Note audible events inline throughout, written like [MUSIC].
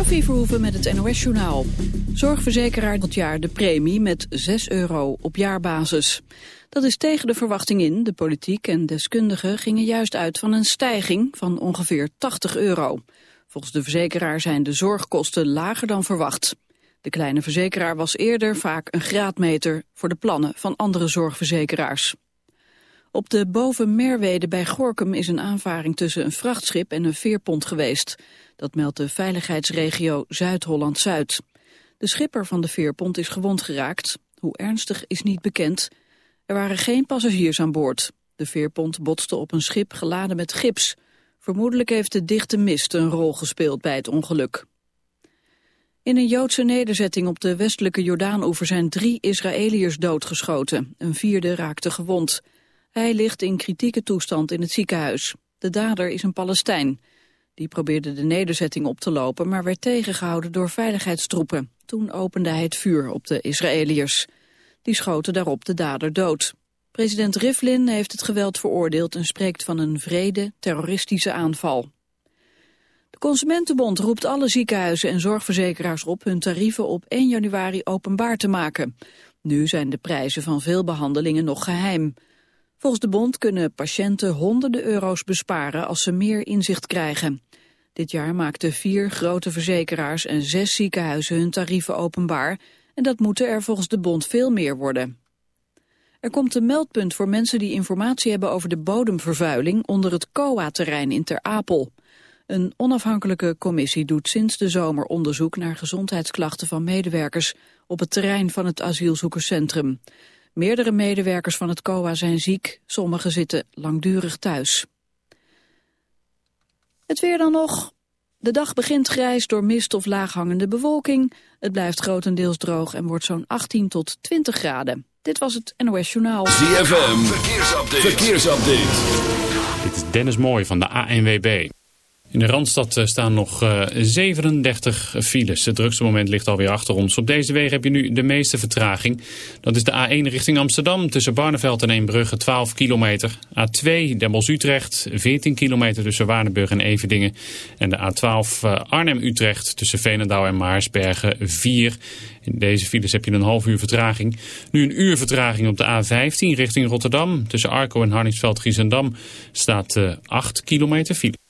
Sophie Verhoeven met het NOS-journaal. Zorgverzekeraar dit jaar de premie met 6 euro op jaarbasis. Dat is tegen de verwachting in. De politiek en deskundigen gingen juist uit van een stijging van ongeveer 80 euro. Volgens de verzekeraar zijn de zorgkosten lager dan verwacht. De kleine verzekeraar was eerder vaak een graadmeter voor de plannen van andere zorgverzekeraars. Op de Bovenmerwede bij Gorkum is een aanvaring tussen een vrachtschip en een veerpont geweest. Dat meldt de veiligheidsregio Zuid-Holland-Zuid. De schipper van de veerpont is gewond geraakt. Hoe ernstig is niet bekend. Er waren geen passagiers aan boord. De veerpont botste op een schip geladen met gips. Vermoedelijk heeft de dichte mist een rol gespeeld bij het ongeluk. In een Joodse nederzetting op de westelijke Jordaanoever zijn drie Israëliërs doodgeschoten. Een vierde raakte gewond. Hij ligt in kritieke toestand in het ziekenhuis. De dader is een Palestijn. Die probeerde de nederzetting op te lopen, maar werd tegengehouden door veiligheidstroepen. Toen opende hij het vuur op de Israëliërs. Die schoten daarop de dader dood. President Rivlin heeft het geweld veroordeeld en spreekt van een vrede terroristische aanval. De Consumentenbond roept alle ziekenhuizen en zorgverzekeraars op hun tarieven op 1 januari openbaar te maken. Nu zijn de prijzen van veel behandelingen nog geheim. Volgens de bond kunnen patiënten honderden euro's besparen als ze meer inzicht krijgen. Dit jaar maakten vier grote verzekeraars en zes ziekenhuizen hun tarieven openbaar en dat moeten er volgens de bond veel meer worden. Er komt een meldpunt voor mensen die informatie hebben over de bodemvervuiling onder het COA-terrein in Ter Apel. Een onafhankelijke commissie doet sinds de zomer onderzoek naar gezondheidsklachten van medewerkers op het terrein van het asielzoekerscentrum. Meerdere medewerkers van het COA zijn ziek, sommigen zitten langdurig thuis. Het weer dan nog. De dag begint grijs door mist of laaghangende bewolking. Het blijft grotendeels droog en wordt zo'n 18 tot 20 graden. Dit was het NOS Journaal. ZFM, verkeersupdate. verkeersupdate. Dit is Dennis Mooij van de ANWB. In de Randstad eh, staan nog 37 eh, files. Het drukste moment ligt alweer achter ons. Op deze wegen heb je nu de meeste vertraging. Dat is de A1 richting Amsterdam tussen Barneveld en Eembrugge 12 kilometer. A2 Den Bosch-Utrecht 14 kilometer tussen Waardenburg en Everdingen. En de A12 eh, Arnhem-Utrecht tussen Veenendaal en Maarsbergen 4. In deze files heb je een half uur vertraging. Nu een uur vertraging op de A15 richting Rotterdam. Tussen Arco en Harningsveld-Giezendam staat 8 kilometer file.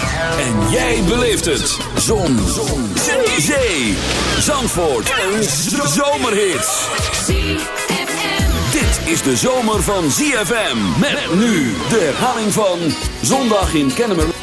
En jij beleeft het. Zon. Zon. Zee. Zandvoort. Een zomerhit. Dit is de zomer van ZFM. Met nu de herhaling van Zondag in Kennemer.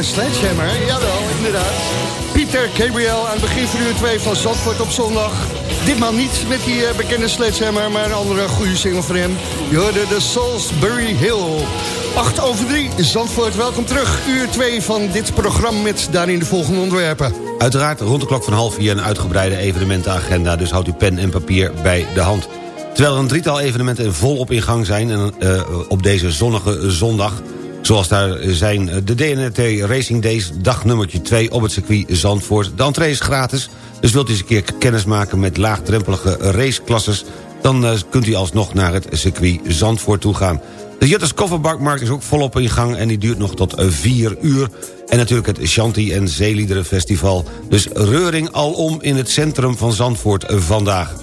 De Sledgehammer? Jawel, inderdaad. Pieter Gabriel aan het begin van uur 2 van Zandvoort op zondag. Ditmaal niet met die uh, bekende Sledgehammer, maar een andere goede single van hem. Je hoorde de Salisbury Hill. 8 over 3, Zandvoort, welkom terug. Uur 2 van dit programma met daarin de volgende onderwerpen. Uiteraard rond de klok van half vier een uitgebreide evenementenagenda... dus houdt u pen en papier bij de hand. Terwijl er een drietal evenementen volop in gang zijn... En, uh, op deze zonnige zondag... Zoals daar zijn de DNT Racing Days, dag nummertje 2 op het circuit Zandvoort. De entree is gratis, dus wilt u eens een keer kennis maken met laagdrempelige raceklasses... dan uh, kunt u alsnog naar het circuit Zandvoort toe gaan. De Jutters Kofferbakmarkt is ook volop in gang en die duurt nog tot 4 uur. En natuurlijk het Shanti en Zeeliederenfestival. Dus reuring alom in het centrum van Zandvoort vandaag.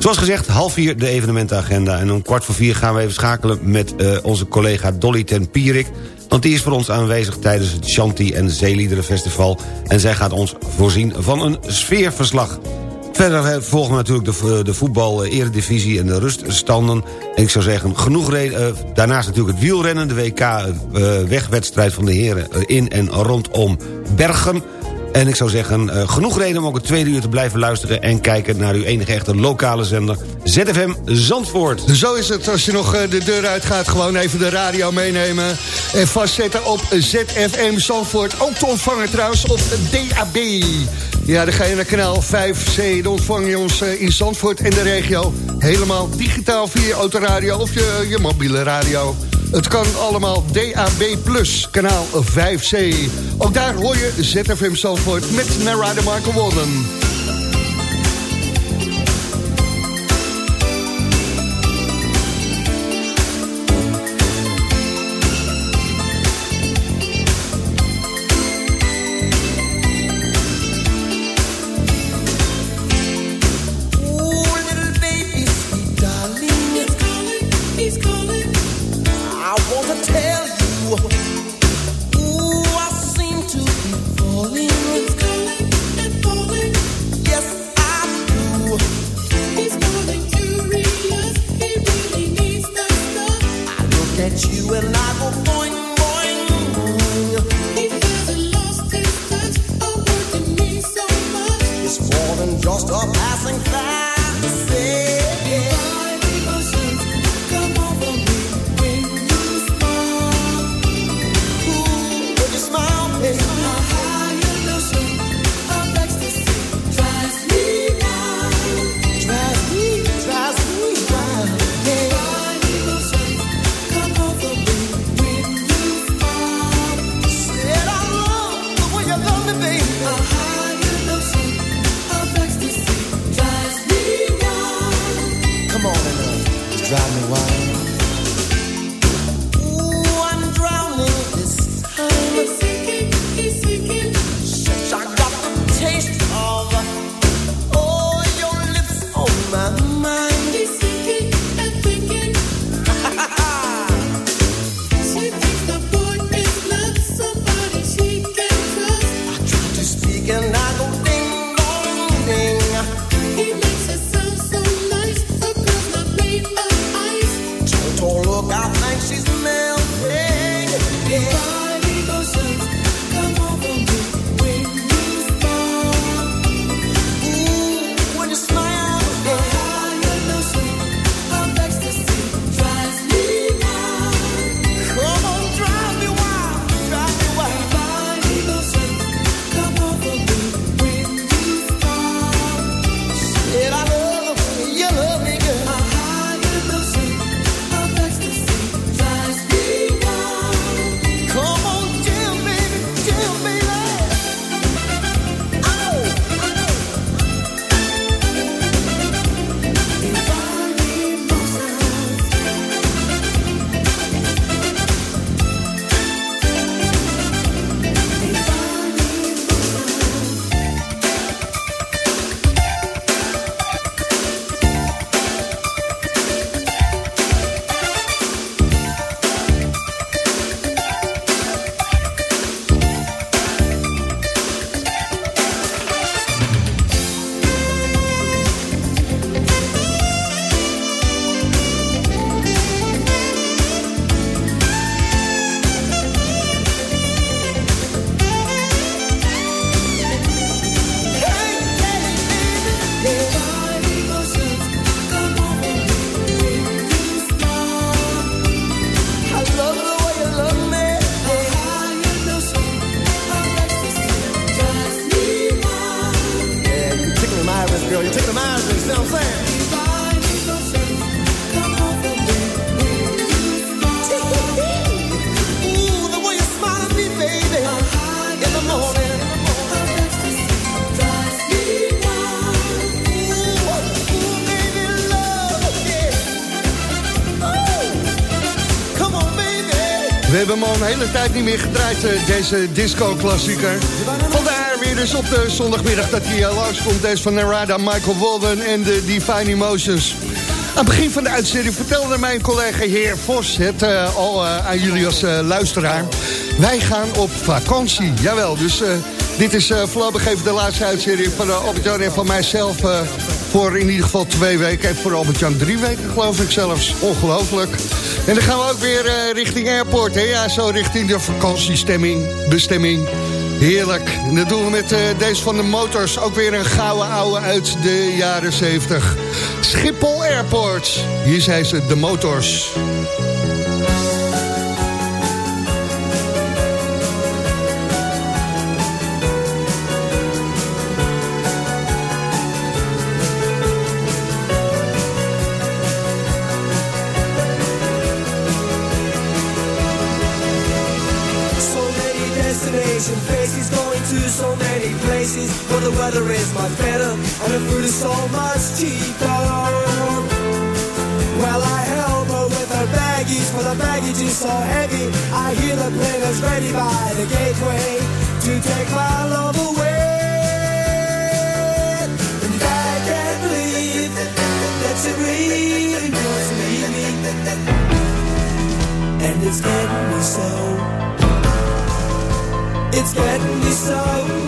Zoals gezegd, half vier de evenementenagenda. En om kwart voor vier gaan we even schakelen met uh, onze collega Dolly ten Pierik. Want die is voor ons aanwezig tijdens het Shanti en Zeeliederenfestival. En zij gaat ons voorzien van een sfeerverslag. Verder volgen we natuurlijk de, de voetbal-eredivisie en de ruststanden. En ik zou zeggen, genoeg daarnaast natuurlijk het wielrennen, de WK-wegwedstrijd van de heren... in en rondom Bergen... En ik zou zeggen, uh, genoeg reden om ook het tweede uur te blijven luisteren... en kijken naar uw enige echte lokale zender, ZFM Zandvoort. Zo is het, als je nog uh, de deur uitgaat... gewoon even de radio meenemen en vastzetten op ZFM Zandvoort. Ook te ontvangen trouwens op DAB. Ja, dan ga je naar kanaal 5C. Dan ontvang je ons uh, in Zandvoort en de regio. Helemaal digitaal via autoradio of je, je mobiele radio. Het kan allemaal DAB+, kanaal 5C. Ook daar hoor je ZFM Zandvoort met Narada Michael Walden. Deze disco-klassieker. Vandaar weer dus op de zondagmiddag dat hij eh, langskomt. Deze van Narada, Michael Walden en de Divine Emotions. Aan het begin van de uitzending vertelde mijn collega heer Vos het eh, al eh, aan jullie als luisteraar. Wij gaan op vakantie, jawel. Dus dit is voorlopig even de laatste uitzending van Albert-Jan en van mijzelf... voor in ieder geval twee weken en voor Albert-Jan drie weken geloof ik zelfs. Ongelooflijk. En dan gaan we ook weer eh, richting airport, hè? Ja, zo richting de vakantiestemming, bestemming. Heerlijk. En dat doen we met eh, deze van de Motors. Ook weer een gouden ouwe uit de jaren 70. Schiphol Airport. Hier zijn ze, de Motors. Destination faces going to so many places where the weather is much better and the food is so much cheaper. Well, I help her with her baggage, for the baggage is so heavy. I hear the plane is ready by the gateway to take my love away. And I can't believe that she really wants me. And it's getting me so. It's getting me so.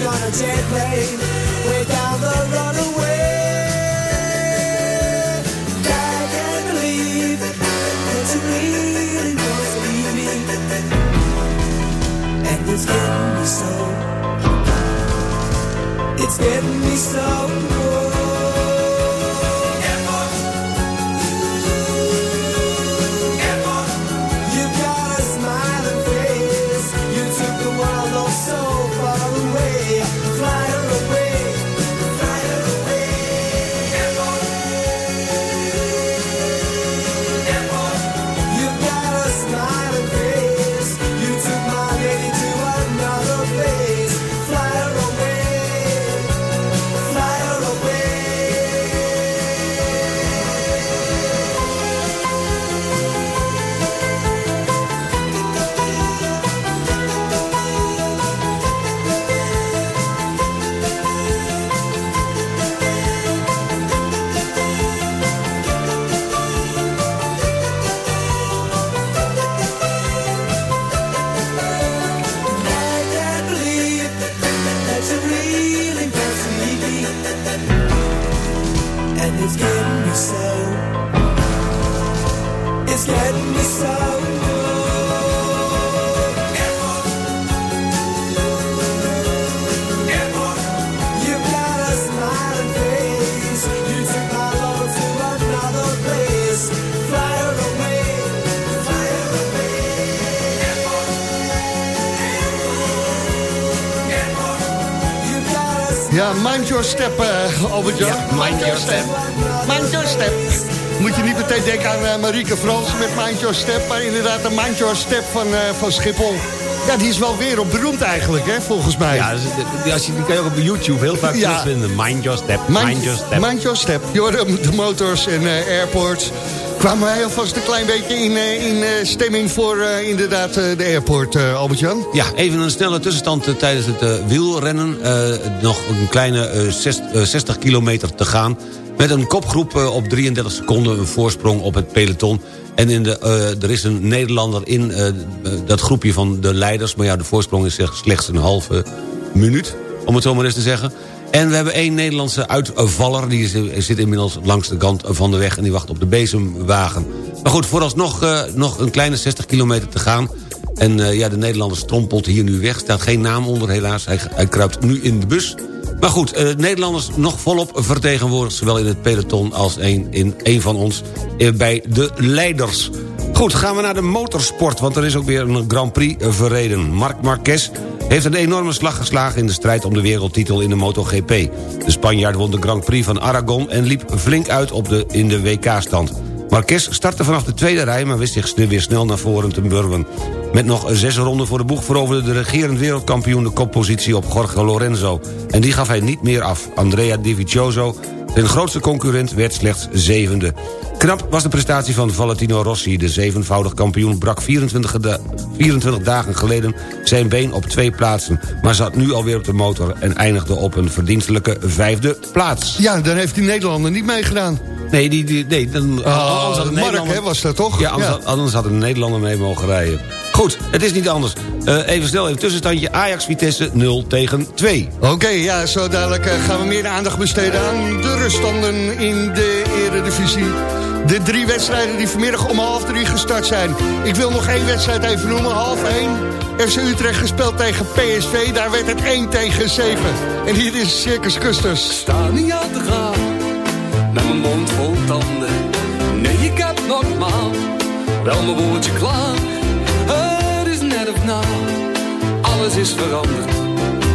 Is on a jet plane, way down the runaway. I can't believe that she really leave me, and it's getting me so. It's getting me so. Mind your step, eh Albert-Jan. mind your step. Mind your step. Moet je niet meteen denken aan eh, Marieke Frans met Mind Your Step... maar inderdaad de Mind Your Step van, eh, van Schiphol. Ja, die is wel wereldberoemd eigenlijk, hè, volgens mij. Ja, dus, die- als je, die kan je ook op YouTube heel vaak Ja. terugvinden. Mind your step, mind, your step. Mind your step. Je hoort de motors en eh, airports. Kwamen wij alvast een klein beetje in, eh, in eh, stemming voor eh, inderdaad de airport, eh, Albert-Jan? Ja, even een snelle tussenstand tijdens het wielrennen. Nog een kleine eh, zes- eh, 60 kilometer te gaan. Met een kopgroep op 33 seconden een voorsprong op het peloton. En in de, er is een Nederlander in dat groepje van de leiders. Maar ja, de voorsprong is slechts een halve minuut. Om het zo maar eens te zeggen. En we hebben één Nederlandse uitvaller. Die zit inmiddels langs de kant van de weg. En die wacht op de bezemwagen. Maar goed, vooralsnog uh, nog een kleine 60 kilometer te gaan. En uh, ja, de Nederlander strompelt hier nu weg. Staat geen naam onder helaas. Hij, kruipt nu in de bus. Maar goed, uh, Nederlanders nog volop vertegenwoordigd... zowel in het peloton als een, in een van ons bij de leiders. Goed, gaan we naar de motorsport, want er is ook weer een Grand Prix verreden. Marc Marquez heeft een enorme slag geslagen in de strijd om de wereldtitel in de MotoGP. De Spanjaard won de Grand Prix van Aragon en liep flink uit op de, in de WK-stand. Marquez startte vanaf de tweede rij, maar wist zich weer snel naar voren te burwen. Met nog zes ronden voor de boeg veroverde de regerend wereldkampioen de koppositie op Jorge Lorenzo. En die gaf hij niet meer af. Andrea Dovizioso, zijn grootste concurrent, werd slechts zevende. Knap was de prestatie van Valentino Rossi. De zevenvoudig kampioen brak 24, da 24 dagen geleden zijn been op twee plaatsen... maar zat nu alweer op de motor en eindigde op een verdienstelijke vijfde plaats. Ja, dan heeft die Nederlander niet meegedaan. Nee, die, die, nee dan, uh, anders had een Mark, hè, was dat toch? Ja, anders, ja. Had, anders had een Nederlander mee mogen rijden. Goed, het is niet anders. Uh, even snel, even tussenstandje. Ajax-Vitesse 0 tegen 2. Oké, okay, ja, zo dadelijk uh, gaan we meer aandacht besteden aan de ruststanden in de eredivisie. De drie wedstrijden die vanmiddag om half drie gestart zijn. Ik wil nog één wedstrijd even noemen, half één. FC Utrecht gespeeld tegen PSV, daar werd het 1 tegen 7. En hier is Circus Custers. Sta niet aan te gaan, met mijn mond vol tanden. Nee, ik heb normaal, wel mijn woordje klaar. Het is net of nou, alles is veranderd.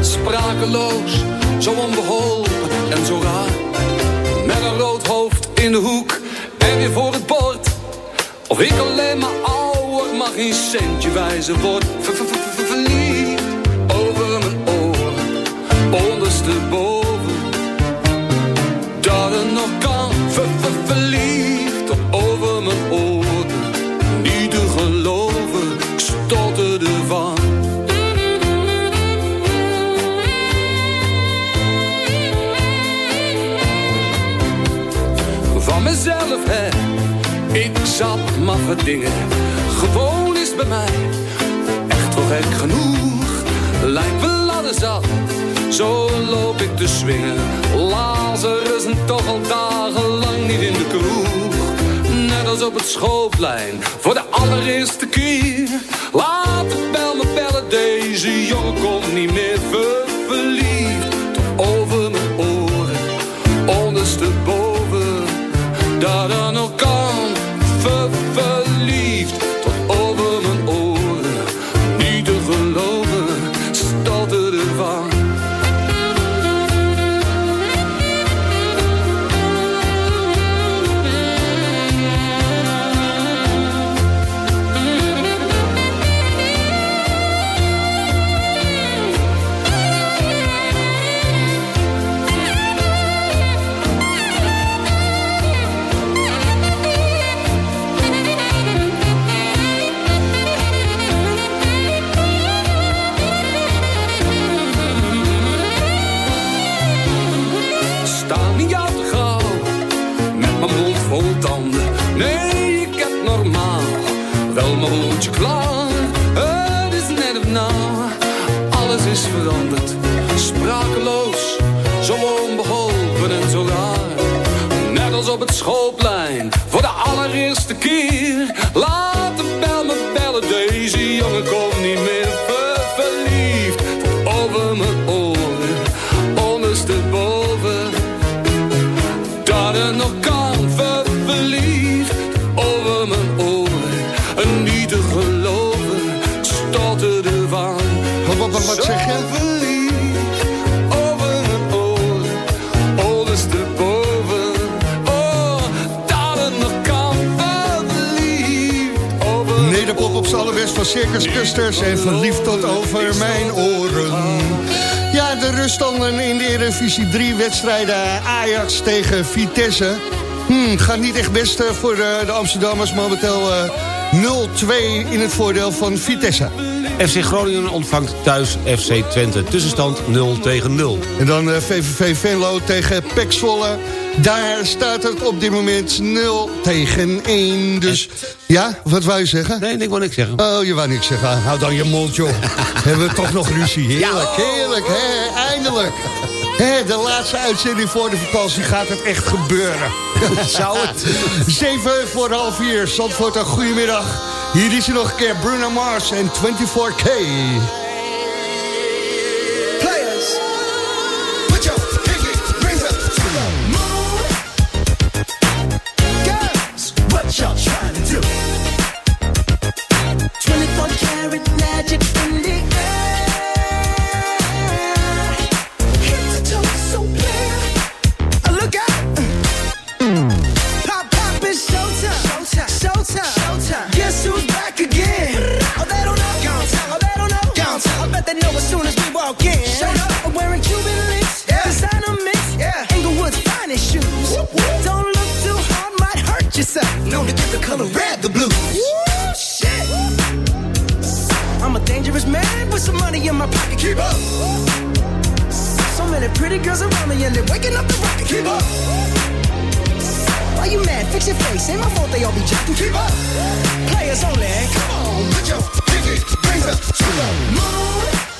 Sprakeloos, zo onbeholpen en zo raar. Met een rood hoofd in de hoek voor het bord. Of ik alleen maar ouder mag geen centje wijzen word. Ver, ver, ver, verliefd over mijn oren, ondersteboven. Dat het nog kan, ver, verliefd over mijn oren. Niet te geloven, ik stotterde van. Van mezelf, zat maffe dingen, gewoon is bij mij echt wel gek genoeg. Lijkt alles zat, zo loop ik te swingen. Lazarus en toch al dagenlang niet in de kroeg. Net als op het schoolplein, voor de allereerste keer. Laat de bel me bellen, deze jongen komt niet meer ver mijn woordje klaar. Het is net of nou, alles is veranderd. Sprakeloos, zo onbeholpen en zo raar. Net als op het schoolplein, voor de allereerste keer. Circus Custers en verliefd tot over mijn oren. Ja, de ruststanden in de Eredivisie 3 wedstrijden Ajax tegen Vitesse. Hmm, gaat niet echt best eh, voor eh, de Amsterdammers. Momenteel eh, 0-2 in het voordeel van Vitesse. FC Groningen ontvangt thuis FC Twente. Tussenstand 0 tegen 0. En dan eh, VVV Venlo tegen Pek Zwolle. Daar staat het op dit moment 0 tegen 1. Dus ja, wat wou je zeggen? Nee, ik wil niks zeggen. Oh, je wou niks zeggen. Hou dan je mond, joh. [LAUGHS] Hebben we toch nog ruzie. Heerlijk, heerlijk, hè? Eindelijk. Hè, de laatste uitzending voor de vakantie gaat het echt gebeuren. [LAUGHS] Zou het? [LAUGHS] 7 voor half 4. Zandvoort, een goedemiddag. Hier is er nog een keer Bruno Mars en 24K. Ain't my fault they all be jacking. Keep up. Players only. Come on, put your pinky rings up to the moon.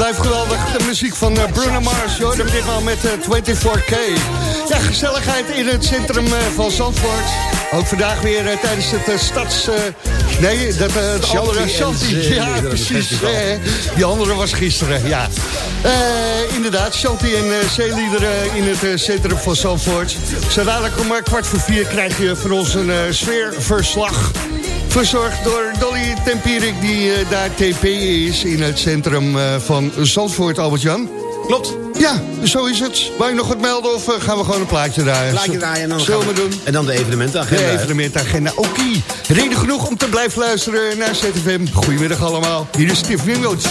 Blijft geweldig, de muziek van eh, Bruno Mars, hoor. Dat ditmaal met eh, 24K. Ja, gezelligheid in het centrum eh, van Zandvoort. Ook vandaag weer eh, tijdens het eh, stads... eh, nee, dat, eh, het andere. Zeeliederen Ja, precies. Eh, die andere was gisteren, ja. Eh, inderdaad, Shanti en uh, zeeliederen in het eh, centrum van Zandvoort. Zo dadelijk om eh, kwart voor vier krijg je van ons een eh, sfeerverslag. Verzorgd door Dolly Tempierik, die eh, daar TP is in het centrum eh, van Zandvoort, Albert-Jan. Klopt. Ja, zo is het. Wou je nog wat melden of eh, gaan we gewoon een plaatje draaien? Plaatje draaien en dan Zullen we doen? En dan de evenementenagenda. De evenementagenda. Oké, reden genoeg om te blijven luisteren naar ZFM. Goedemiddag allemaal. Hier is Steve Wingold.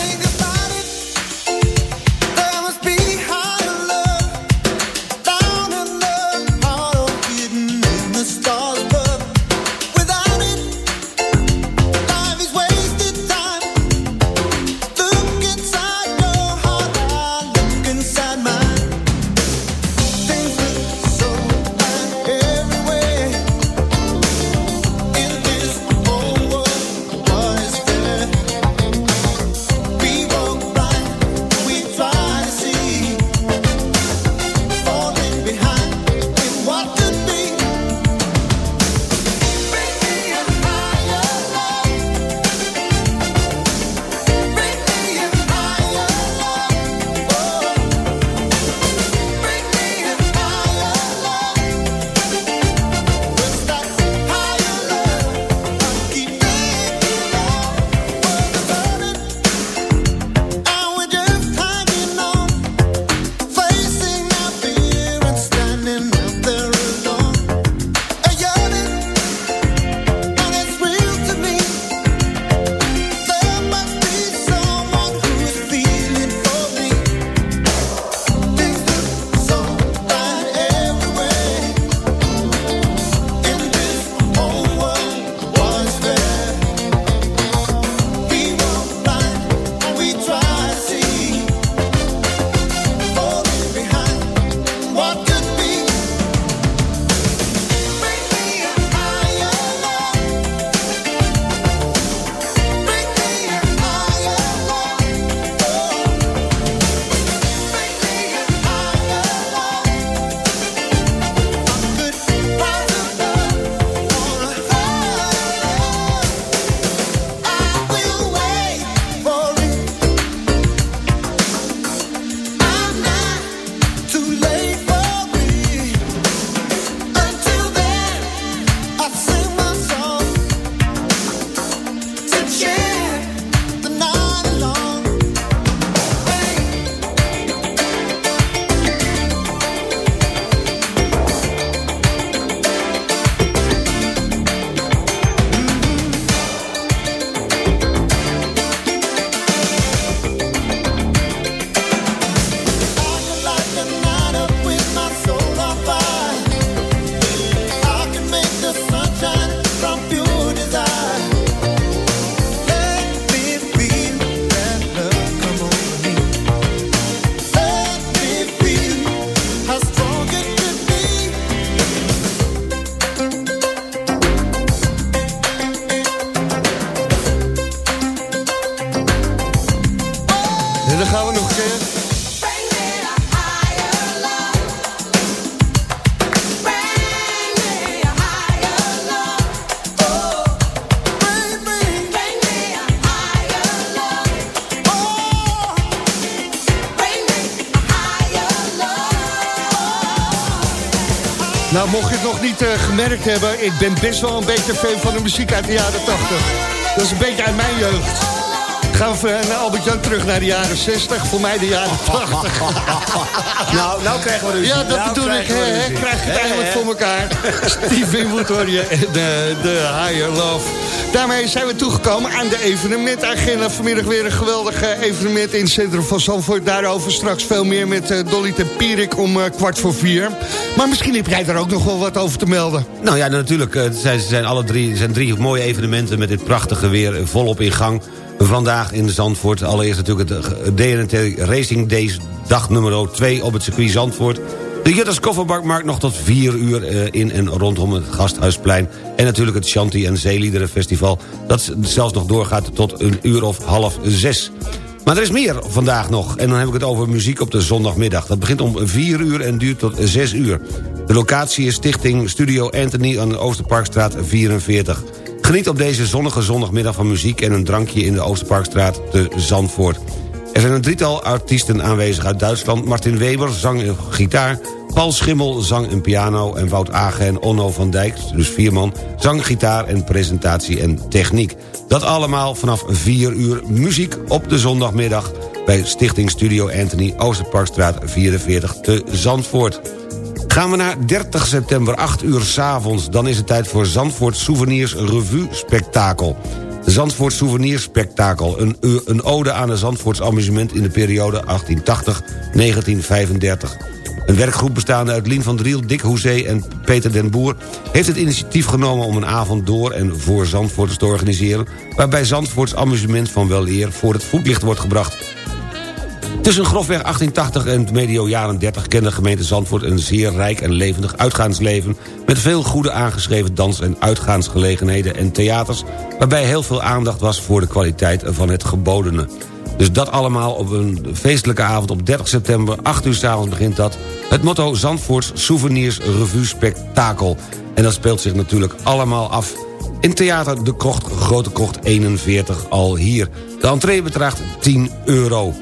Gemerkt hebben... ik ben best wel een beetje fan van de muziek uit de jaren 80. Dat is een beetje uit mijn jeugd. Gaan we naar Albert-Jan terug naar de jaren 60. Voor mij de jaren 80. [LAUGHS] nou, nou krijgen we dus. Ja, dat nou bedoel ik. Hè, krijg je het eindelijk voor elkaar. [LAUGHS] Steve Winwood hoor je. De, de Higher Love. Daarmee zijn we toegekomen aan de evenementagenda. Vanmiddag weer een geweldig evenement in het centrum van Zandvoort. Daarover straks veel meer met uh, Dolly Tempierik om uh, kwart voor vier. Maar misschien heb jij daar ook nog wel wat over te melden. Nou ja, natuurlijk. Zijn, zijn alle drie, zijn drie mooie evenementen met dit prachtige weer volop in gang. Vandaag in Zandvoort. Allereerst natuurlijk het DNT Racing Days dag nummer 2 op het circuit Zandvoort. De Jutters Kofferbakmarkt nog tot 4 uur in en rondom het Gasthuisplein. En natuurlijk het Shanti en Zeeliederenfestival... dat zelfs nog doorgaat tot een uur of half zes. Maar er is meer vandaag nog. En dan heb ik het over muziek op de zondagmiddag. Dat begint om 4 uur en duurt tot 6 uur. De locatie is Stichting Studio Anthony aan de Oosterparkstraat 44. Geniet op deze zonnige zondagmiddag van muziek en een drankje in de Oosterparkstraat te Zandvoort. Er zijn een drietal artiesten aanwezig uit Duitsland. Martin Weber, zang en gitaar. Paul Schimmel, zang en piano. En Wout Agen en Onno van Dijk, dus vier man. Zang, gitaar en presentatie en techniek. Dat allemaal vanaf 4 uur muziek op de zondagmiddag... bij Stichting Studio Anthony, Oosterparkstraat 44 te Zandvoort. Gaan we naar 30 september, 8 uur s'avonds. Dan is het tijd voor Zandvoort Souvenirs Revue Spektakel. Zandvoort Souvenirs Spektakel. Een, een ode aan het Zandvoorts amusement in de periode 1880-1935. Een werkgroep bestaande uit Lien van Driel, Dick Hoezee en Peter den Boer... heeft het initiatief genomen om een avond door en voor Zandvoorters te organiseren... waarbij Zandvoorts amusement van wel eer voor het voetlicht wordt gebracht. Tussen grofweg 1880 en medio jaren 30 kende gemeente Zandvoort... een zeer rijk en levendig uitgaansleven... met veel goede aangeschreven dans- en uitgaansgelegenheden en theaters... waarbij heel veel aandacht was voor de kwaliteit van het gebodene. Dus dat allemaal op een feestelijke avond op 30 september, 8 uur s'avonds begint dat. Het motto Zandvoorts Souvenirs Revue Spektakel. En dat speelt zich natuurlijk allemaal af in Theater De Krocht, Grote Krocht 41 al hier. De entree bedraagt 10 euro.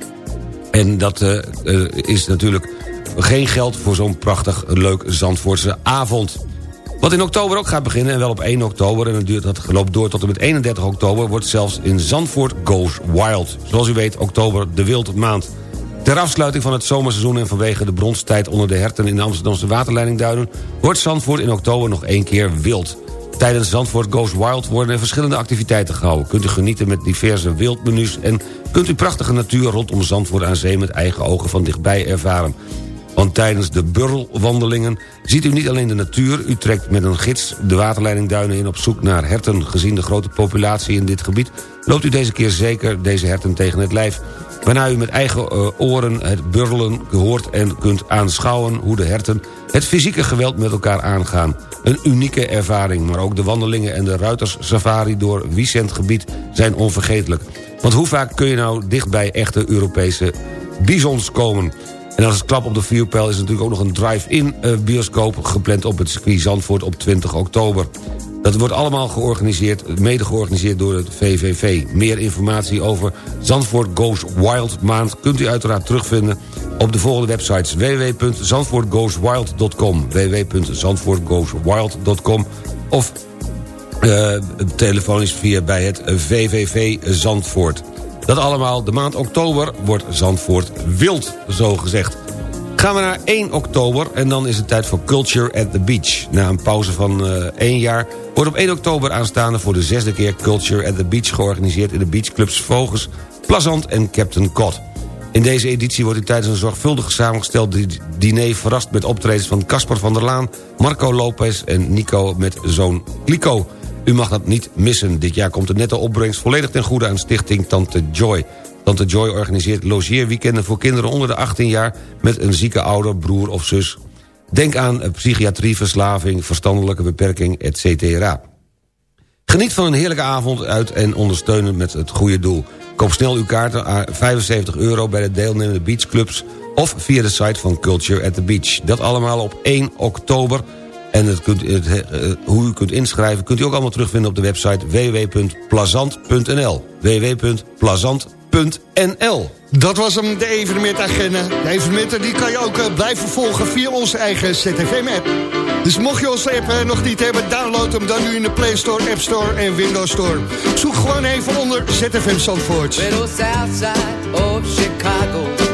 En dat uh, is natuurlijk geen geld voor zo'n prachtig leuk Zandvoortse avond. Wat in oktober ook gaat beginnen, en wel op 1 oktober... en het duurt, dat loopt door tot en met 31 oktober... wordt zelfs in Zandvoort Goes Wild. Zoals u weet, oktober de wildmaand. Ter afsluiting van het zomerseizoen en vanwege de bronstijd... onder de herten in de Amsterdamse waterleidingduinen... wordt Zandvoort in oktober nog één keer wild. Tijdens Zandvoort Goes Wild worden er verschillende activiteiten gehouden. Kunt u genieten met diverse wildmenu's... en kunt u prachtige natuur rondom Zandvoort aan zee... met eigen ogen van dichtbij ervaren. Want tijdens de burrelwandelingen ziet u niet alleen de natuur... u trekt met een gids de waterleidingduinen in op zoek naar herten. Gezien de grote populatie in dit gebied... loopt u deze keer zeker deze herten tegen het lijf waarna u met eigen uh, oren het burrelen hoort en kunt aanschouwen... hoe de herten het fysieke geweld met elkaar aangaan. Een unieke ervaring, maar ook de wandelingen en de ruiterssafari... door Wiesent gebied zijn onvergetelijk. Want hoe vaak kun je nou dicht bij echte Europese bisons komen... En als klap op de vuurpijl is natuurlijk ook nog een drive-in bioscoop... gepland op het circuit Zandvoort op 20 oktober. Dat wordt allemaal georganiseerd, mede georganiseerd door het VVV. Meer informatie over Zandvoort Goes Wild maand... kunt u uiteraard terugvinden op de volgende websites... www.zandvoortgoeswild.com www.zandvoortgoeswild.com of uh, telefonisch via bij het VVV Zandvoort. Dat allemaal, de maand oktober wordt Zandvoort wild, zo gezegd. Gaan we naar 1 oktober en dan is het tijd voor Culture at the Beach. Na een pauze van uh, één jaar wordt op 1 oktober aanstaande... voor de zesde keer Culture at the Beach georganiseerd... in de beachclubs Vogels, Plazant en Captain Cod. In deze editie wordt u tijdens een zorgvuldig samengesteld diner... verrast met optredens van Caspar van der Laan, Marco Lopez en Nico met zoon Clico. U mag dat niet missen. Dit jaar komt de netto opbrengst volledig ten goede aan stichting Tante Joy. Tante Joy organiseert logeerweekenden voor kinderen onder de 18 jaar... met een zieke ouder, broer of zus. Denk aan psychiatrie, verslaving, verstandelijke beperking, etc. Geniet van een heerlijke avond uit en ondersteunen met het goede doel. Koop snel uw kaarten aan 75 euro bij de deelnemende beachclubs... of via de site van Culture at the Beach. Dat allemaal op 1 oktober. En het kunt, het, uh, hoe u kunt inschrijven kunt u ook allemaal terugvinden op de website www.plazant.nl www.plazant.nl Dat was hem, de evenementagenda. De evenementen die kan je ook uh, blijven volgen via onze eigen ZFM-app. Dus mocht je onze app eh, nog niet hebben, download hem dan nu in de Play Store, App Store en Windows Store. Zoek gewoon even onder ZFM Zandvoort. Little south side of Chicago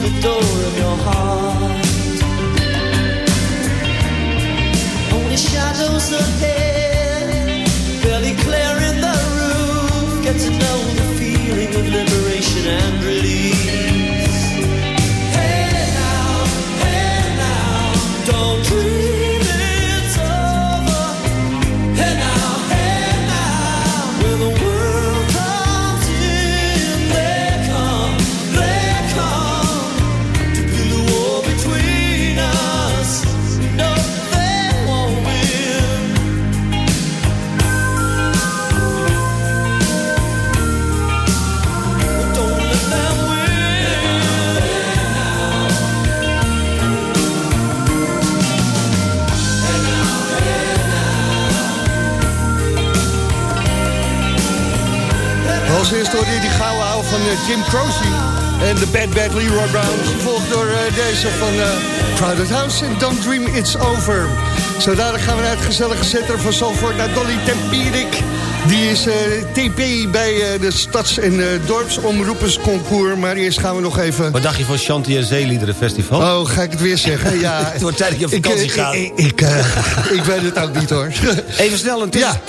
the door Croce en de Bad Bad Leroy Brown. Gevolgd door eh, deze van eh, Crowded House en Don't Dream It's Over. Zo dadelijk gaan we naar het gezellige centrum van Zalvoort naar Dolly Tempierik. Die is eh, TP bij eh, de Stads- en eh, Dorpsomroepersconcours. Maar eerst gaan we nog even... Wat dacht je van Chanty en Zeeliederenfestival? Oh, ga ik het weer zeggen? Ja, [LAUGHS] Het wordt tijd dat je op ik, eh, vakantie gaat. Ik, ik, eh, [LAUGHS] ik weet het ook niet hoor. [LAUGHS] Even snel een tussen,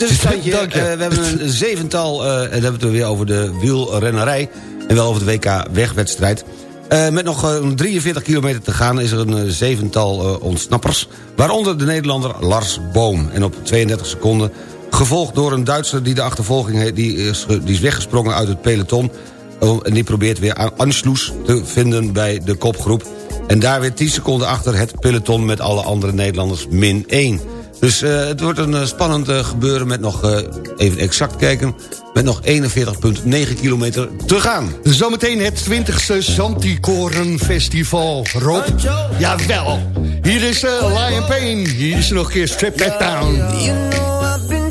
Ja. Eh, we hebben een zevental, eh, en dan hebben we het weer over de wielrennerij... en wel over de WK-wegwedstrijd. Eh, met nog eh, 43 kilometer te gaan is er een eh, zevental eh, ontsnappers... waaronder de Nederlander Lars Boom. En op 32 seconden gevolgd door een Duitser die de achtervolging heeft... die is, die is weggesprongen uit het peloton... Oh, en die probeert weer Anschluss te vinden bij de kopgroep. En daar weer 10 seconden achter het peloton met alle andere Nederlanders min 1. Dus eh, het wordt een eh, spannend eh, gebeuren met nog, eh, even exact kijken... met nog 41,9 kilometer te gaan. Zometeen het 20ste Zantikoren Festival. Rob? Jawel. Hier is uh, Lion Pain. Hier is nog een keer Strip That Down.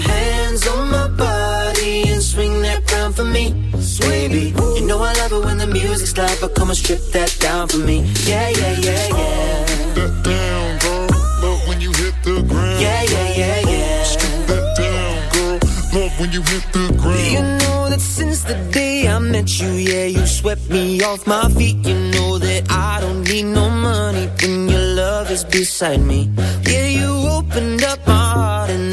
hands on my body and swing that round for me, baby. You know I love it when the music's loud, but come on, strip that down for me. Yeah, yeah, yeah, yeah. Strip that down, girl. Love when you hit the ground. Yeah, yeah, yeah, yeah. Strip That down, girl. Love when you hit the ground. You know that since the day I met you, yeah, you swept me off my feet. You know that I don't need no money when your love is beside me. Yeah, you opened up my heart and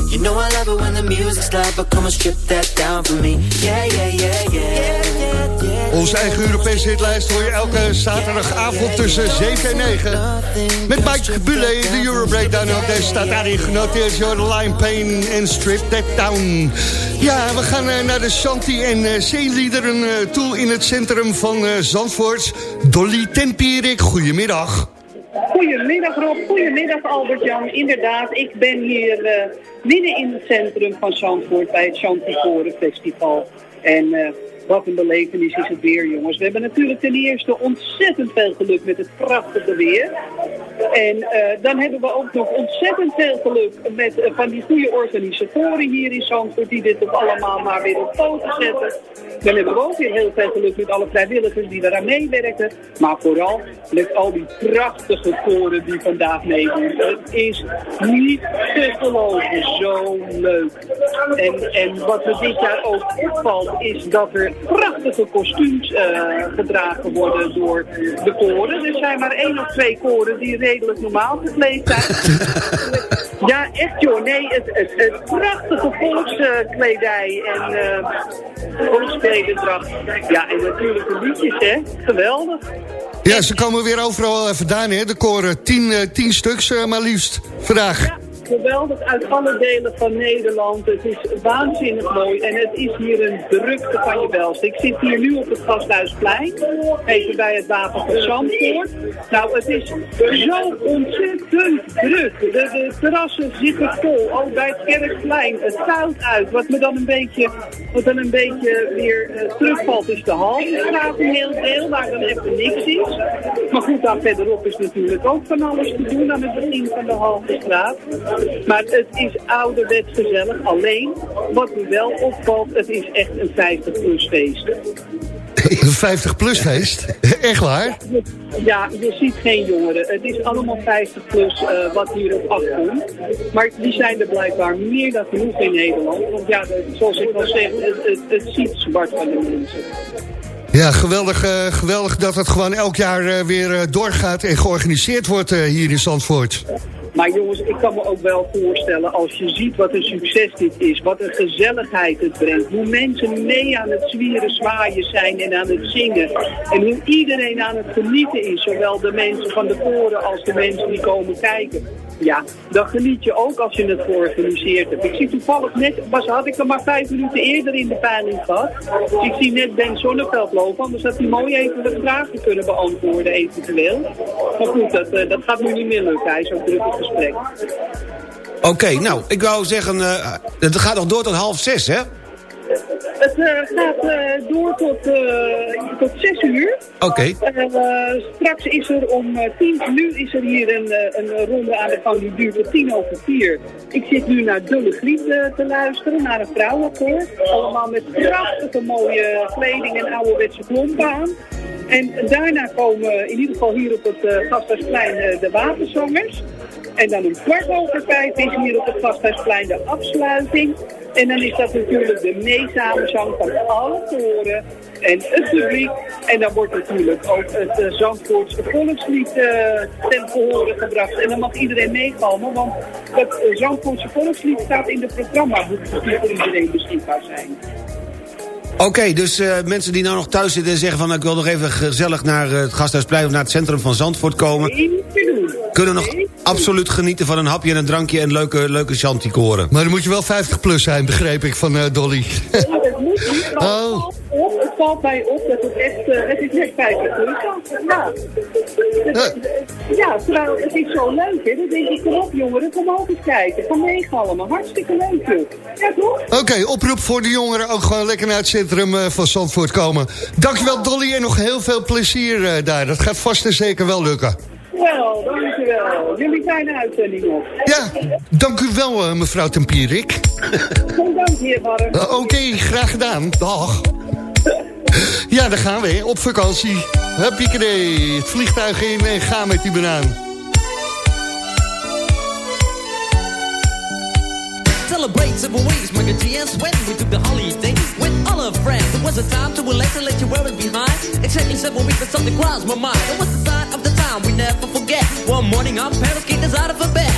You know I love it when the music's loud, but come on, strip that down for me. Yeah, yeah, yeah, yeah. Onze eigen Europese hitlijst hoor je elke zaterdagavond tussen 7 en 9. Met Mike Bulle, de Euro Breakdown. Ook deze staat daarin genoteerd. Your Line Pain en Strip That Down. Ja, we gaan eh, naar de Shanti en uh, Zeeliederen uh, toe in het centrum van Zandvoort. Dolly Tempierik, goedemiddag. Goedemiddag Rob, goedemiddag Albert-Jan. Inderdaad, ik ben hier uh, midden in het centrum van Zandvoort bij het Chanticoren Festival. En uh, wat een belevenis is het weer, jongens. We hebben natuurlijk ten eerste ontzettend veel geluk met het prachtige weer. En uh, dan hebben we ook nog ontzettend veel geluk met uh, van die goede organisatoren hier in Zandvoort... die dit ook allemaal maar weer op poten zetten. Dan hebben we ook weer heel veel geluk met alle vrijwilligers die eraan meewerken. Maar vooral met al die prachtige koren die vandaag meedoen. Het is niet te geloven, zo leuk. En, en wat me dit jaar ook opvalt is dat er prachtige kostuums uh, gedragen worden door de koren. Er zijn maar één of twee koren die redelijk normaal gekleed zijn. [LAUGHS] ja, echt joh. Nee, het, het, het prachtige volkskledij en uh. Ja, en natuurlijk de liedjes, hè. Geweldig. Ja, ze komen weer overal vandaan, hè. De koren. Tien, uh, tien stuks maar liefst vandaag. Ja geweldig uit alle delen van Nederland. Het is waanzinnig mooi en het is hier een drukte van je welste. Ik zit hier nu op het Gasthuisplein, even bij het Wapen van Zandvoort. Nou, het is zo ontzettend druk. De, terrassen zitten vol, ook bij het Kerkplein. Het koud uit. Wat me dan een beetje, wat dan een beetje weer uh, terugvalt is de hal. Staat een heel deel waar dan even niks is. Maar goed, daar verderop is natuurlijk ook van alles te doen aan het begin van de Haltestraat. Maar het is ouderwets gezellig. Alleen, wat me wel opvalt, het is echt een 50-plus feest. Een 50-plus feest? Echt waar? Ja, je ziet geen jongeren. Het is allemaal 50-plus uh, wat hier op afkomt. Maar die zijn er blijkbaar meer dan genoeg in Nederland. Want ja, zoals ik al zeg, het, het, het ziet zwart van de mensen. Ja, geweldig, uh, geweldig dat het gewoon elk jaar uh, weer doorgaat en georganiseerd wordt hier in Zandvoort. Maar jongens, ik kan me ook wel voorstellen als je ziet wat een succes dit is, wat een gezelligheid het brengt, hoe mensen mee aan het zwieren zwaaien zijn en aan het zingen en hoe iedereen aan het genieten is, zowel de mensen van de koren als de mensen die komen kijken. Ja, dan geniet je ook als je het georganiseerd hebt. Ik zie toevallig net, was, had ik er maar vijf minuten eerder in de peiling gehad. Ik zie net Ben Zonneveld lopen, anders had hij mooi even de vragen kunnen beantwoorden eventueel. Maar goed, dat, uh, dat gaat nu niet meer lukken. Hij is ook druk in gesprek. Oké, nou, ik wou zeggen, uh, het gaat nog door tot half zes, hè? Het uh, gaat uh, door tot, uh, tot 6 uur. Oké. Okay. straks is er om tien, nu is er hier een, een ronde aan de gang die duurt tot tien over vier. Ik zit nu naar Dulle Griet te luisteren, naar een vrouwenkoor. Allemaal met prachtige mooie kleding en ouderwetse klompen aan. En daarna komen in ieder geval hier op het Gasthuisplein de waterzangers. En dan om kwart over vijf is hier op het Gasthuisplein de afsluiting. En dan is dat natuurlijk de meezamenzang van alle koren en het publiek. En dan wordt natuurlijk ook het uh, Zandvoortse volkslied uh, ten gehore gebracht. En dan mag iedereen meekomen, want het uh, Zandvoortse volkslied staat in de programmaboeken die voor iedereen beschikbaar zijn. Oké, okay, dus uh, mensen die nou nog thuis zitten en zeggen van... ik wil nog even gezellig naar uh, het Gasthuisplein of naar het centrum van Zandvoort komen... Nee, kunnen nog nee. absoluut genieten van een hapje en een drankje en leuke, leuke chanticoren. Maar dan moet je wel 50 plus zijn, begreep ik, van uh, Dolly. [LAUGHS] Oh. Op, valt mij op dat het echt, uh, het is net 50 plus. Ja. Het, ja, terwijl het is zo leuk, hè. Dan denk ik, kom op jongeren, kom ook eens kijken. Kom meegaan allemaal, hartstikke leuk, joh. Ja, toch? Oké, okay, oproep voor de jongeren, ook gewoon lekker naar het centrum uh, van Zandvoort komen. Dankjewel Dolly en nog heel veel plezier uh, daar. Dat gaat vast en zeker wel lukken. Wel, dankjewel. Jullie fijne uitzending nog. Ja, dank u wel mevrouw Tempierik. Dank heer Barre. [LAUGHS] Oké, okay, graag gedaan. Dag. Ja, daar gaan we, op vakantie. Huppiekedee, het vliegtuig in en ga met die banaan. celebrate several ways. My GS when we took the holiday with all our friends. It was a time to elect and let you wear it behind. Except in several weeks, but something crossed my mind. It was the sign of the time we never forget. One morning, our parents kicked us out of a bed.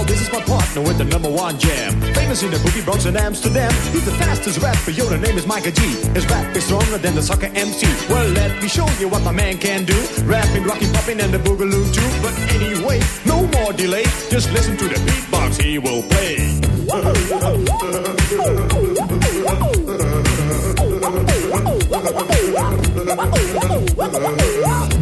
my partner with the number one jam. Famous in the boogie Bronx and Amsterdam. He's the fastest rapper, yo, the name is Micah G. His rap is stronger than the soccer MC. Well, let me show you what my man can do. Rapping, rocking, popping, and the boogaloo too. But anyway, no more delay. Just listen to the beatbox he will play. [LAUGHS]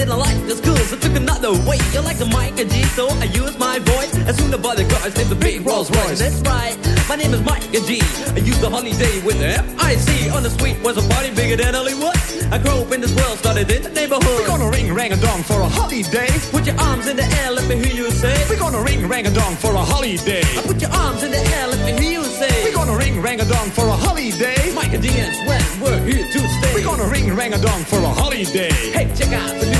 DJ. I like the school, so took another way. You like the mic and G, so I use my voice. As soon as the cars named the big Rolls Royce. That's right, my name is Mike and G. I used the holiday with the F-I-C. On the street was a party bigger than Hollywood. I grew up in this world, started in the neighborhood. We're gonna ring rang a dong for a holiday. Put your arms in the air, let me hear you say. We're gonna ring rang a dong for a holiday. I put your arms in the air, let me hear you say. We're gonna ring rang a dong for a holiday. Mike and G and Sven, we're here to stay. We're gonna ring rang a dong for a holiday. Hey, check out the new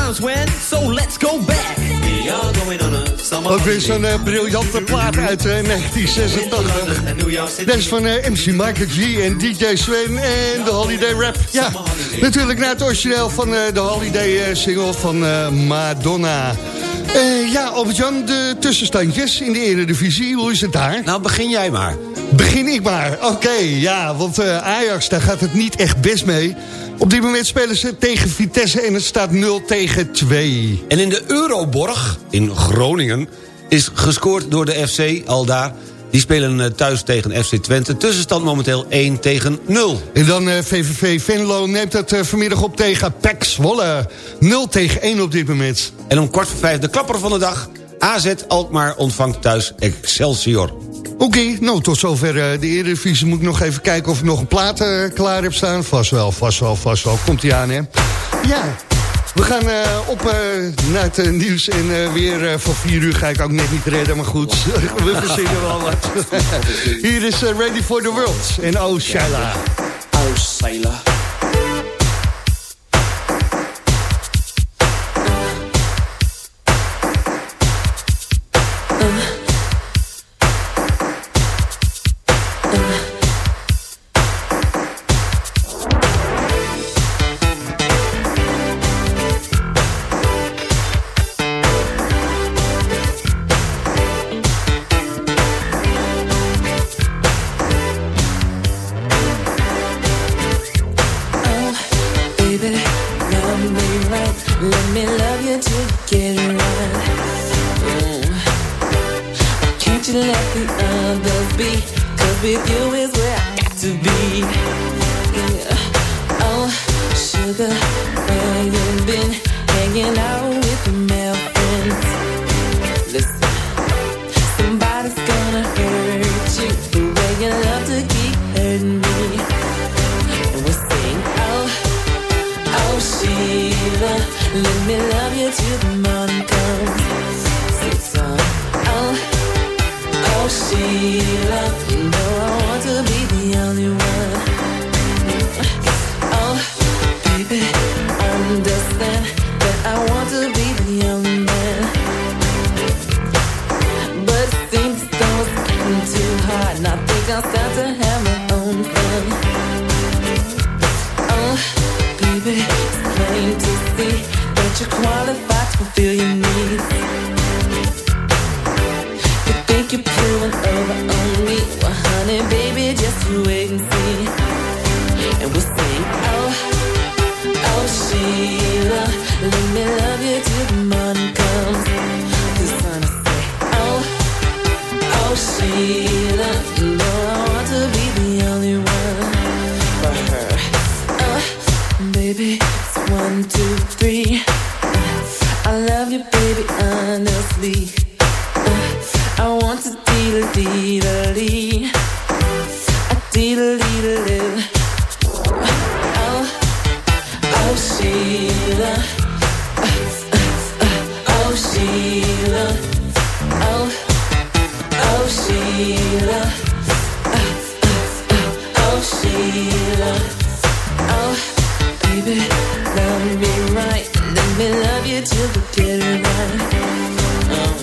times when, so let's go back. We are going on a summer Ook weer zo'n eh, briljante plaat uit eh, 1986. Deze van eh, MC Michael G en DJ Sven en de Holiday Rap. Ja, natuurlijk naar het origineel van eh, de Holiday single van eh, Madonna. Eh, ja, Albert-Jan, de tussenstandjes in de Eredivisie, hoe is het daar? Nou, begin jij maar. Begin ik maar, oké, ja, want eh, Ajax, daar gaat het niet echt best mee. Op dit moment spelen ze tegen Vitesse en het staat 0 tegen 2. En in de Euroborg in Groningen is gescoord door de FC Aldaar. Die spelen eh, thuis tegen FC Twente. Tussenstand momenteel 1 tegen 0. En dan eh, VVV Venlo neemt het eh, vanmiddag op tegen PEC Zwolle. 0 tegen 1 op dit moment. En om kwart voor vijf de klapper van de dag. AZ Alkmaar ontvangt thuis Excelsior. Oké, nou tot zover eh, de Eredivisie. Moet ik nog even kijken of ik nog een plaat eh, klaar heb staan. Vast wel, vast wel, vast wel. Komt die aan, hè? Ja, we gaan eh, op naar het nieuws en weer van vier uur ga ik ook net niet redden, maar goed, [LAUGHS] we verzinnen wel wat. [LAUGHS] Hier is Ready for the World in Oh Shaila. Oh, Let me love you till get right. Can't you let the others be? Cause with you is where I got to be. Yeah. Oh, sugar, where you been? Hanging out Sheila. Oh, Sheila. Oh, baby, love me right. Let me love you till the it right. Um,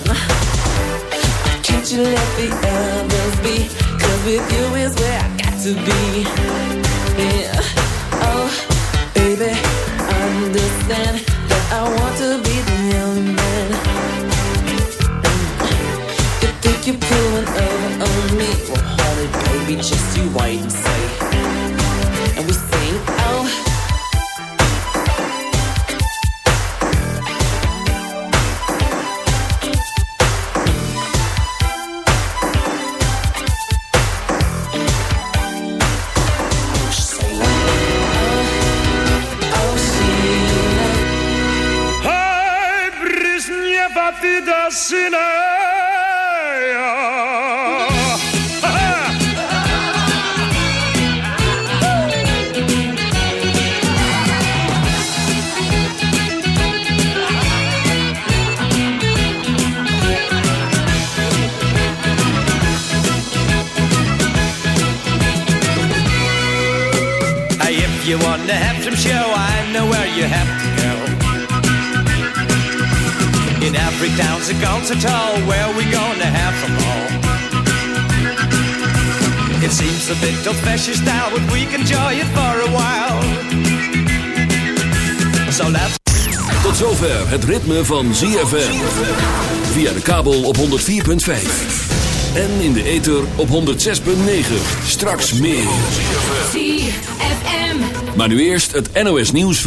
can't you let the others be? With you is where I got to be. Yeah. Oh, baby, understand that I want to be the only man. You think you're it, just you wait and see. In every town's a concert hall where we gonna have them all. It seems a bit old-fashioned style, but we can enjoy it for a while. So let's Tot zover het ritme van ZFM. Via de kabel op 104.5. En in de ether op 106.9. Straks meer. ZFM. Maar nu eerst het NOS nieuws van...